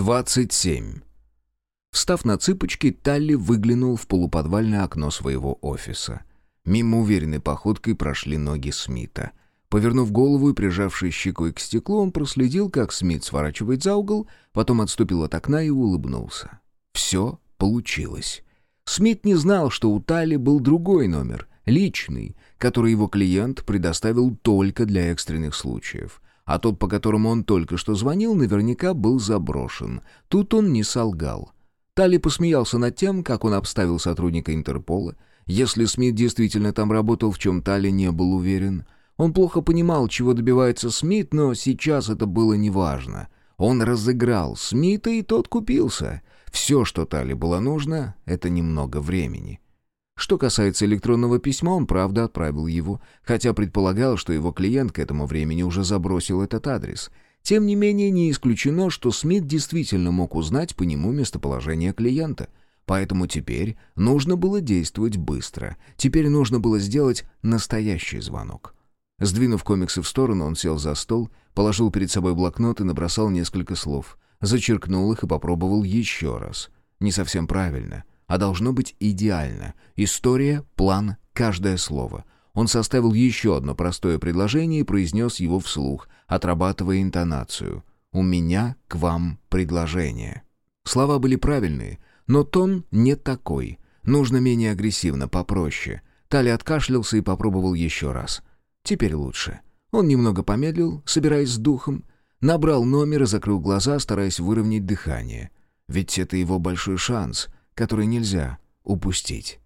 27. Встав на цыпочки, Талли выглянул в полуподвальное окно своего офиса. Мимо уверенной походкой прошли ноги Смита. Повернув голову и прижавшись щекой к стеклу, он проследил, как Смит сворачивает за угол, потом отступил от окна и улыбнулся. Все получилось. Смит не знал, что у Талли был другой номер, личный, который его клиент предоставил только для экстренных случаев — а тот, по которому он только что звонил, наверняка был заброшен. Тут он не солгал. Тали посмеялся над тем, как он обставил сотрудника Интерпола. Если Смит действительно там работал, в чем Тали не был уверен. Он плохо понимал, чего добивается Смит, но сейчас это было неважно. Он разыграл Смита, и тот купился. Все, что Тали было нужно, это немного времени. Что касается электронного письма, он правда отправил его, хотя предполагал, что его клиент к этому времени уже забросил этот адрес. Тем не менее, не исключено, что Смит действительно мог узнать по нему местоположение клиента. Поэтому теперь нужно было действовать быстро. Теперь нужно было сделать настоящий звонок. Сдвинув комиксы в сторону, он сел за стол, положил перед собой блокнот и набросал несколько слов. Зачеркнул их и попробовал еще раз. Не совсем правильно а должно быть идеально. История, план, каждое слово. Он составил еще одно простое предложение и произнес его вслух, отрабатывая интонацию. «У меня к вам предложение». Слова были правильные, но тон не такой. Нужно менее агрессивно, попроще. Тали откашлялся и попробовал еще раз. Теперь лучше. Он немного помедлил, собираясь с духом, набрал номер и закрыл глаза, стараясь выровнять дыхание. Ведь это его большой шанс — который нельзя упустить.